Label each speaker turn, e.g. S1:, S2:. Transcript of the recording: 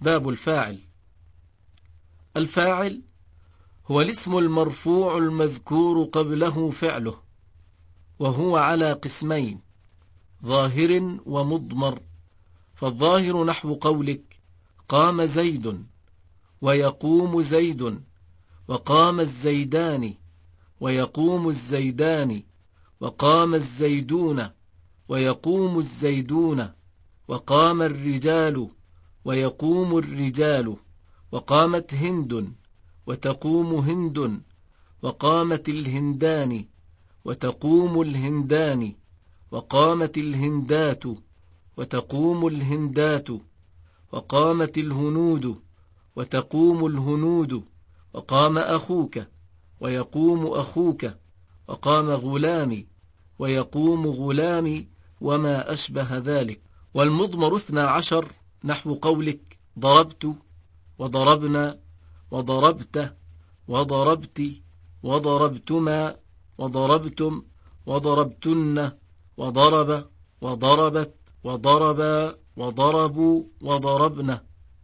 S1: باب الفاعل. الفاعل هو الاسم المرفوع المذكور قبله فعله وهو على قسمين ظاهر ومضمر. فالظاهر نحو قولك قام زيد ويقوم زيد وقام الزيدان ويقوم الزيدان وقام الزيدون ويقوم الزيدون وقام الرجال ويقوم الرجال وقامت هند وتقوم هند وقامت الهندان وتقوم الهندان وقامت الهندات وتقوم الهندات وقامت الهنود وتقوم الهنود وقام أخوك ويقوم أخوك وقام غلامي ويقوم غلامي وما أشبه ذلك. والمضمر اثنى عشر نحو قولك ضربت وضربنا وضربت وضربت وضربتما وضربتم وضربتن وضرب وضربت وضربا وضربوا وضربنا